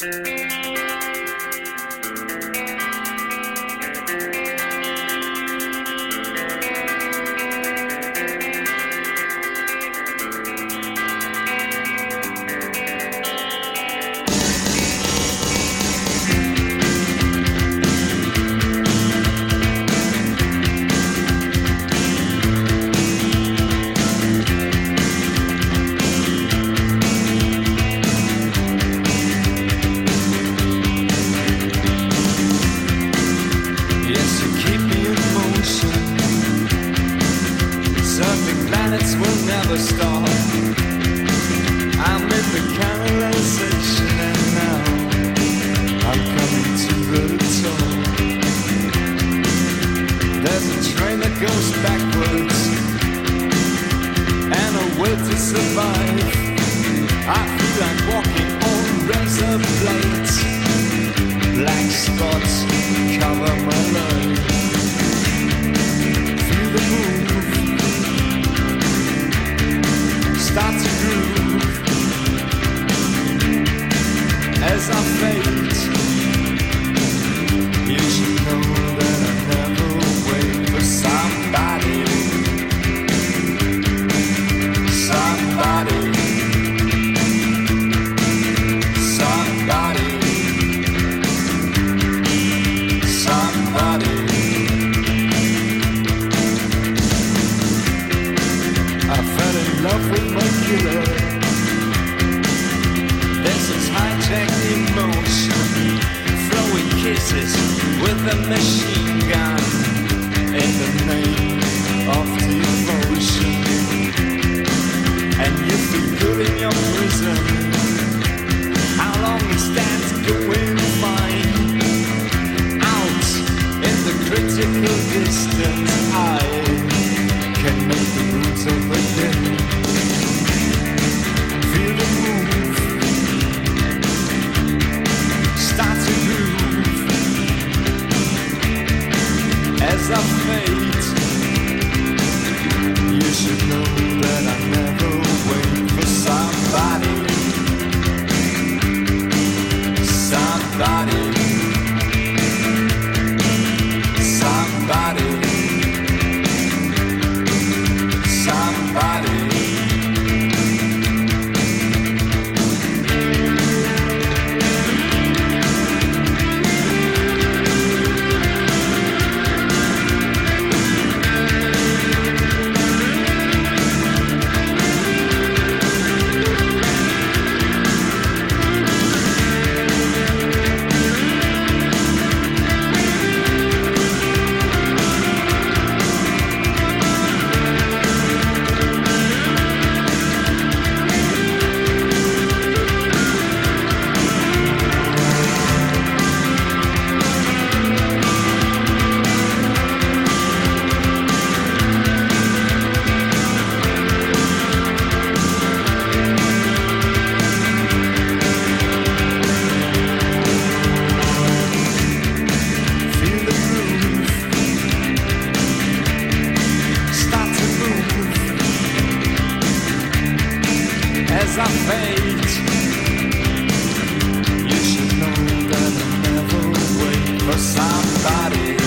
Música will never stop. I'm in the canalization and now I'm coming to the top. There's a train that goes backwards and a way to survive. I feel like walking on razor blades. Black spots cover my life. Fade, you with a machine gun in the name of devotion. And you feel good in your prison. How long is that going fine? Out in the critical distance, I can make the roots of a day. Feel the moon. You should know that I never wait for somebody.